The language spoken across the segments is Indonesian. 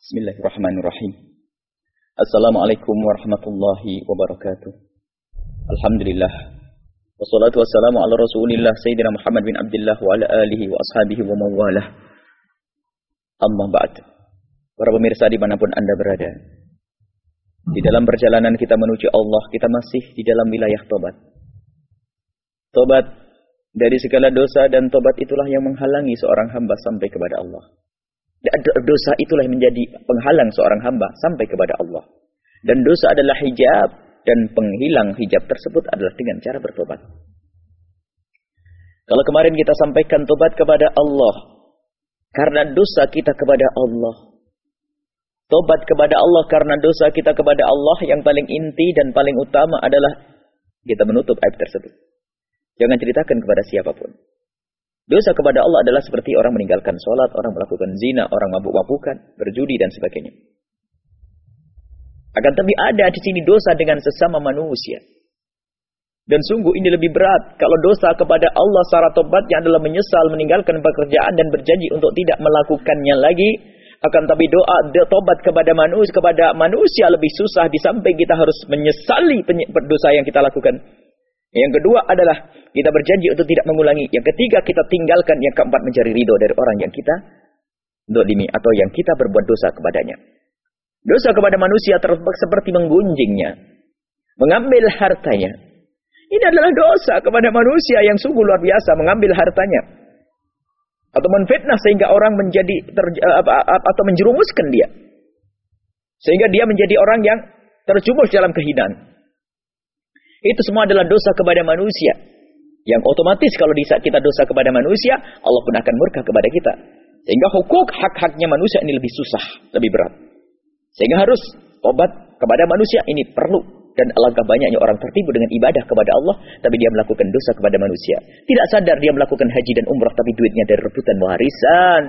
Bismillahirrahmanirrahim. Assalamualaikum warahmatullahi wabarakatuh. Alhamdulillah. Wassalatu wassalamu ala rasulillah Sayyidina Muhammad bin Abdullah wa ala alihi wa ashabihi wa mawalah. Amma ba'd. Para pemirsa di mana pun anda berada. Di dalam perjalanan kita menuju Allah, kita masih di dalam wilayah tobat. Tobat dari segala dosa dan tobat itulah yang menghalangi seorang hamba sampai kepada Allah. Dosa itulah yang menjadi penghalang seorang hamba sampai kepada Allah. Dan dosa adalah hijab dan penghilang hijab tersebut adalah dengan cara bertobat. Kalau kemarin kita sampaikan tobat kepada Allah karena dosa kita kepada Allah. Tobat kepada Allah karena dosa kita kepada Allah yang paling inti dan paling utama adalah kita menutup aib tersebut. Jangan ceritakan kepada siapa pun. Dosa kepada Allah adalah seperti orang meninggalkan sholat, orang melakukan zina, orang mabuk-mabukan, berjudi dan sebagainya. Akan tapi ada di sini dosa dengan sesama manusia. Dan sungguh ini lebih berat kalau dosa kepada Allah secara tobatnya adalah menyesal meninggalkan pekerjaan dan berjanji untuk tidak melakukannya lagi. Akan tapi doa tobat kepada manusia kepada manusia lebih susah di samping kita harus menyesali dosa yang kita lakukan. Yang kedua adalah kita berjanji untuk tidak mengulangi. Yang ketiga kita tinggalkan. Yang keempat mencari ridho dari orang yang kita dolimi atau yang kita berbuat dosa kepadanya. Dosa kepada manusia seperti menggunjingnya. Mengambil hartanya. Ini adalah dosa kepada manusia yang sungguh luar biasa. Mengambil hartanya. Atau menfitnah sehingga orang menjadi ter, atau menjerumuskan dia. Sehingga dia menjadi orang yang terjumus dalam kehinaan. Itu semua adalah dosa kepada manusia. Yang otomatis kalau di saat kita dosa kepada manusia, Allah pun akan murka kepada kita. Sehingga hukuk hak-haknya manusia ini lebih susah, lebih berat. Sehingga harus obat kepada manusia ini perlu. Dan alangkah banyaknya orang tertipu dengan ibadah kepada Allah, tapi dia melakukan dosa kepada manusia. Tidak sadar dia melakukan haji dan umrah, tapi duitnya dari rebutan warisan.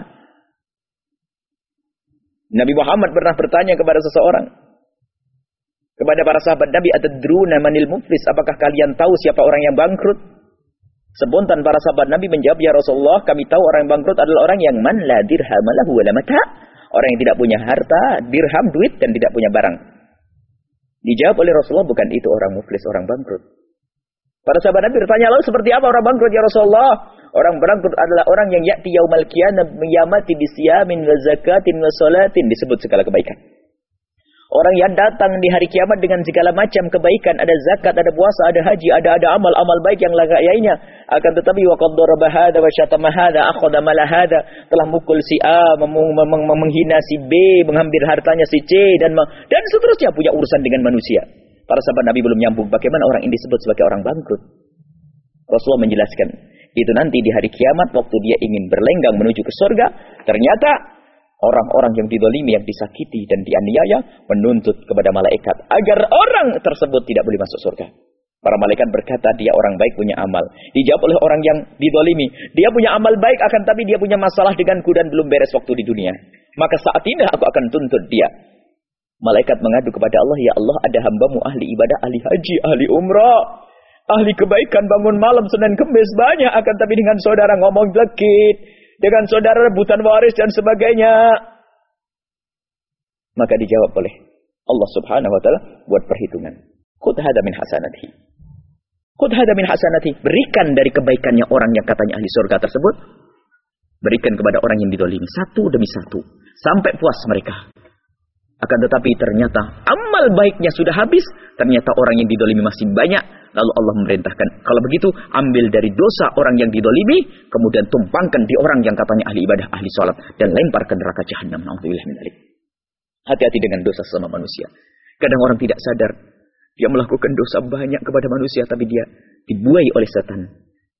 Nabi Muhammad pernah bertanya kepada seseorang, kepada para sahabat Nabi atadruna manil muflis? Apakah kalian tahu siapa orang yang bangkrut? Spontan para sahabat Nabi menjawab ya Rasulullah kami tahu orang yang bangkrut adalah orang yang man la dirham lahu wala mata. Orang yang tidak punya harta dirham duit dan tidak punya barang. Dijawab oleh Rasulullah bukan itu orang muflis orang bangkrut. Para sahabat Nabi bertanya lalu seperti apa orang bangkrut ya Rasulullah? Orang bangkrut adalah orang yang ya'ti yaumal qiyamah yamati bisiyamin wa zakatin wa salatin. Disebut segala kebaikan Orang yang datang di hari kiamat dengan segala macam kebaikan, ada zakat, ada puasa, ada haji, ada ada amal-amal baik yang lainnya. Akan tetapi wa qad daraba hada wa syatama hada akhadha telah mukul si A, menghina si B, mengambil hartanya si C dan dan seterusnya punya urusan dengan manusia. Para sahabat Nabi belum nyambung bagaimana orang ini disebut sebagai orang bangkrut. Rasulullah menjelaskan, itu nanti di hari kiamat waktu dia ingin berlenggang menuju ke surga, ternyata orang-orang yang didolimi, yang disakiti dan dianiaya menuntut kepada malaikat agar orang tersebut tidak boleh masuk surga. Para malaikat berkata dia orang baik punya amal. Dijawab oleh orang yang didolimi. Dia punya amal baik akan tapi dia punya masalah denganku dan belum beres waktu di dunia. Maka saat ini aku akan tuntut dia. Malaikat mengadu kepada Allah, Ya Allah ada hambamu ahli ibadah, ahli haji, ahli umrah. Ahli kebaikan bangun malam Senin Kemis banyak akan tapi dengan saudara ngomong lekit dengan saudara rebutan waris dan sebagainya. Maka dijawab oleh Allah Subhanahu wa taala buat perhitungan. Khudh hada min hasanati. Khudh hada min hasanati. Berikan dari kebaikannya orang yang katanya ahli surga tersebut. Berikan kepada orang yang didolimi. Satu demi satu. Sampai puas mereka. Akan tetapi ternyata amal baiknya sudah habis. Ternyata orang yang didolimi masih banyak. Lalu Allah memerintahkan. Kalau begitu ambil dari dosa orang yang didolimi. Kemudian tumpangkan di orang yang katanya ahli ibadah, ahli sholat. Dan lemparkan neraka jahanam. Hati-hati dengan dosa sama manusia. Kadang orang tidak sadar. Dia melakukan dosa banyak kepada manusia. Tapi dia dibuai oleh setan.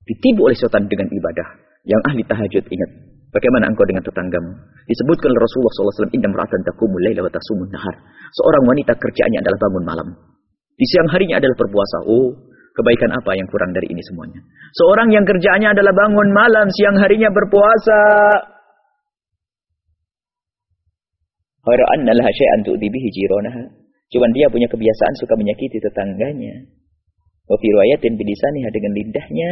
Ditipu oleh setan dengan ibadah. Yang ahli tahajud ingat. Bagaimana engkau dengan tetanggamu? Disebutkan Rasulullah SAW, Inna meratan takumu layla wa tasumun nahar. Seorang wanita kerjaannya adalah bangun malam. Di siang harinya adalah berpuasa. Oh, kebaikan apa yang kurang dari ini semuanya? Seorang yang kerjaannya adalah bangun malam, siang harinya berpuasa. Khairu anna laha syai'an tu'dibihi jironaha. Cuman dia punya kebiasaan suka menyakiti tetangganya. Wa fi riwayatin dengan lidahnya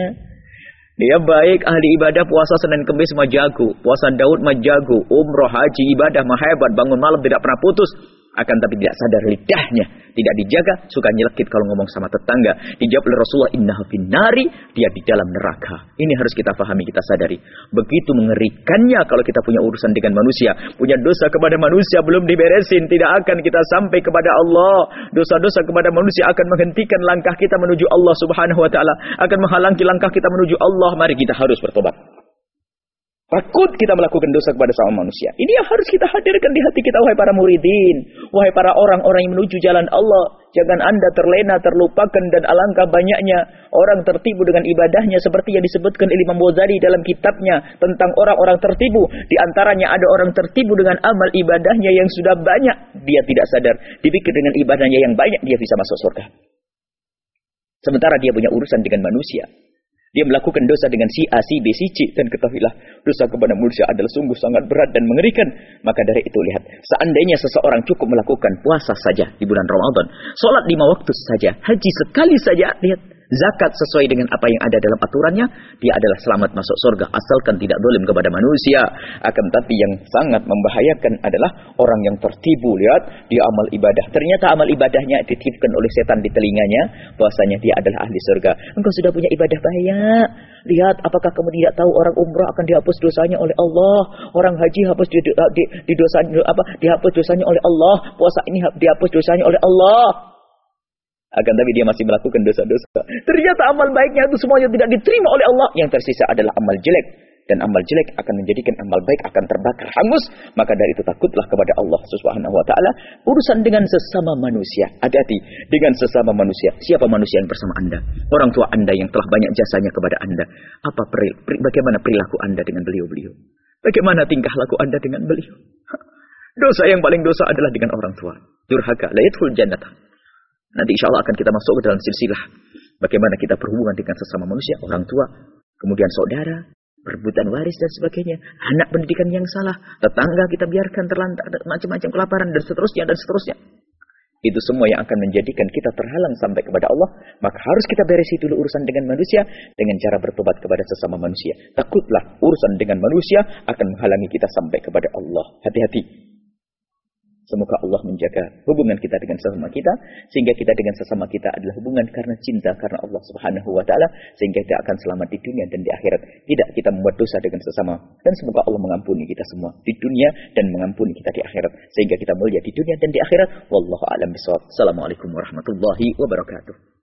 Dia baik. Ahli ibadah puasa Senin Kemis mah jago, puasa Daud mah jago, umroh haji ibadah mah hebat, bangun malam tidak pernah putus akan tapi tidak sadar lidahnya. Tidak dijaga suka nyelekit kalau ngomong sama tetangga. Dijawab oleh Rasulullah innahu finnari dia di dalam neraka. Ini harus kita pahami kita sadari. Begitu mengerikannya kalau kita punya urusan dengan manusia. Punya dosa kepada manusia belum diberesin tidak akan kita sampai kepada Allah. Dosa-dosa kepada manusia akan menghentikan langkah kita menuju Allah Subhanahu wa taala. Akan menghalangi langkah kita menuju Allah. Mari kita harus bertobat Takut kita melakukan dosa kepada sama manusia. Ini yang harus kita hadirkan di hati kita, wahai para muridin. Wahai para orang-orang yang menuju jalan Allah. Jangan anda terlena, terlupakan, dan alangkah banyaknya orang tertipu dengan ibadahnya. Seperti yang disebutkan Imam Ghazali dalam kitabnya tentang orang-orang tertipu. Di antaranya ada orang tertipu dengan amal ibadahnya yang sudah banyak. Dia tidak sadar. Dipikir dengan ibadahnya yang banyak, dia bisa masuk surga. Sementara dia punya urusan dengan manusia. Dia melakukan dosa dengan si A, si B, si C. Dan ketahuilah, dosa kepada manusia adalah sungguh sangat berat dan mengerikan. Maka dari itu lihat, seandainya seseorang cukup melakukan puasa saja di bulan Ramadan. Sholat lima waktu saja, haji sekali saja, lihat zakat sesuai dengan apa yang ada dalam aturannya, dia adalah selamat masuk surga asalkan tidak dolim kepada manusia. Akan tapi yang sangat membahayakan adalah orang yang tertibu lihat dia amal ibadah. Ternyata amal ibadahnya dititipkan oleh setan di telinganya bahwasanya dia adalah ahli surga. Engkau sudah punya ibadah banyak. Lihat apakah kamu tidak tahu orang umrah akan dihapus dosanya oleh Allah, orang haji hapus di, di, di dosanya apa dihapus dosanya oleh Allah, puasa ini dihapus dosanya oleh Allah. Akan tapi dia masih melakukan dosa-dosa. Ternyata amal baiknya itu semuanya tidak diterima oleh Allah. Yang tersisa adalah amal jelek. Dan amal jelek akan menjadikan amal baik akan terbakar hangus. Maka dari itu takutlah kepada Allah subhanahu wa ta'ala. Urusan dengan sesama manusia. Hati-hati dengan sesama manusia. Siapa manusia yang bersama anda? Orang tua anda yang telah banyak jasanya kepada anda. Apa peri, peri, Bagaimana perilaku anda dengan beliau-beliau? Bagaimana tingkah laku anda dengan beliau? Dosa yang paling dosa adalah dengan orang tua. Durhaka. Layatul jannata. Nanti insya Allah akan kita masuk ke dalam silsilah. Bagaimana kita berhubungan dengan sesama manusia, orang tua, kemudian saudara, perebutan waris dan sebagainya. Anak pendidikan yang salah, tetangga kita biarkan terlantar, macam-macam kelaparan dan seterusnya dan seterusnya. Itu semua yang akan menjadikan kita terhalang sampai kepada Allah. Maka harus kita beresi dulu urusan dengan manusia dengan cara bertobat kepada sesama manusia. Takutlah urusan dengan manusia akan menghalangi kita sampai kepada Allah. Hati-hati. Semoga Allah menjaga hubungan kita dengan sesama kita sehingga kita dengan sesama kita adalah hubungan karena cinta karena Allah Subhanahu wa taala sehingga kita akan selamat di dunia dan di akhirat. Tidak kita membuat dosa dengan sesama dan semoga Allah mengampuni kita semua di dunia dan mengampuni kita di akhirat sehingga kita mulia di dunia dan di akhirat. Wallahu a'lam. Assalamualaikum warahmatullahi wabarakatuh.